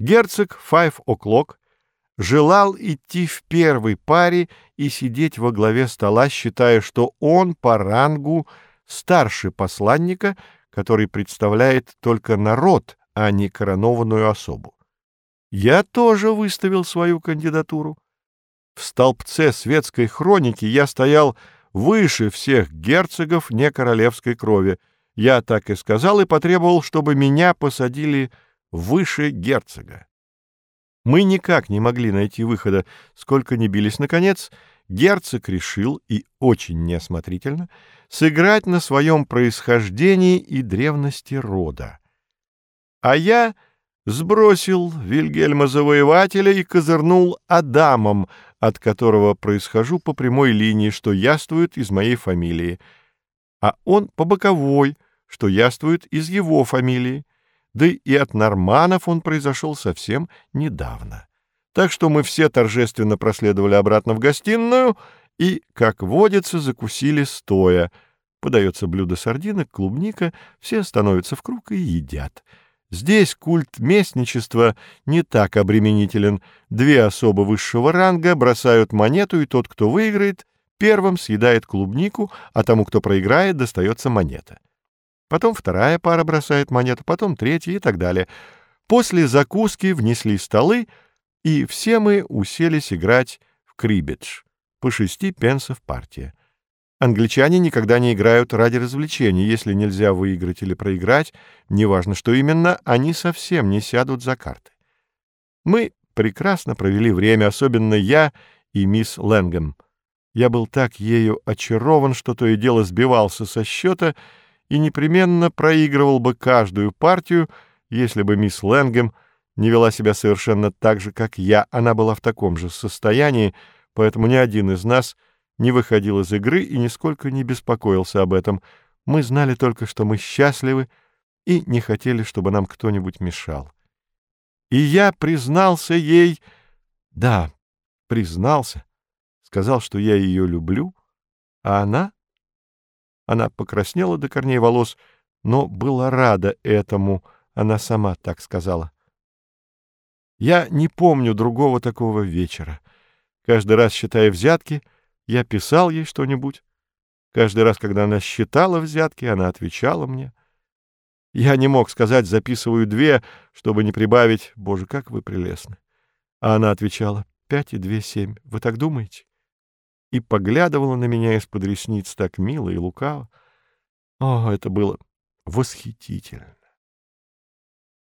Герцог Five O'Clock желал идти в первой паре и сидеть во главе стола, считая, что он по рангу старше посланника, который представляет только народ, а не коронованную особу. Я тоже выставил свою кандидатуру. В столбце светской хроники я стоял выше всех герцогов не королевской крови. Я так и сказал и потребовал, чтобы меня посадили выше герцога. Мы никак не могли найти выхода, сколько ни бились. Наконец, герцог решил, и очень неосмотрительно, сыграть на своем происхождении и древности рода. А я сбросил Вильгельма Завоевателя и козырнул Адамом, от которого происхожу по прямой линии, что яствует из моей фамилии, а он по боковой, что яствует из его фамилии, да и от норманов он произошел совсем недавно. Так что мы все торжественно проследовали обратно в гостиную и, как водится, закусили стоя. Подается блюдо сардинок, клубника, все становятся в круг и едят — Здесь культ местничества не так обременителен. Две особы высшего ранга бросают монету, и тот, кто выиграет, первым съедает клубнику, а тому, кто проиграет, достается монета. Потом вторая пара бросает монету, потом третья и так далее. После закуски внесли столы, и все мы уселись играть в крибидж. По шести пенсов партия. Англичане никогда не играют ради развлечений. Если нельзя выиграть или проиграть, неважно, что именно, они совсем не сядут за карты. Мы прекрасно провели время, особенно я и мисс Лэнгем. Я был так ею очарован, что то и дело сбивался со счета и непременно проигрывал бы каждую партию, если бы мисс Лэнгем не вела себя совершенно так же, как я. Она была в таком же состоянии, поэтому ни один из нас — не выходил из игры и нисколько не беспокоился об этом. Мы знали только, что мы счастливы и не хотели, чтобы нам кто-нибудь мешал. И я признался ей... Да, признался. Сказал, что я ее люблю. А она? Она покраснела до корней волос, но была рада этому. Она сама так сказала. Я не помню другого такого вечера. Каждый раз, считая взятки, — я писал ей что-нибудь. Каждый раз, когда она считала взятки, она отвечала мне. Я не мог сказать «записываю две», чтобы не прибавить «Боже, как вы прелестны». А она отвечала «Пять и две семь. Вы так думаете?» И поглядывала на меня из-под ресниц так мило и лукаво. О, это было восхитительно.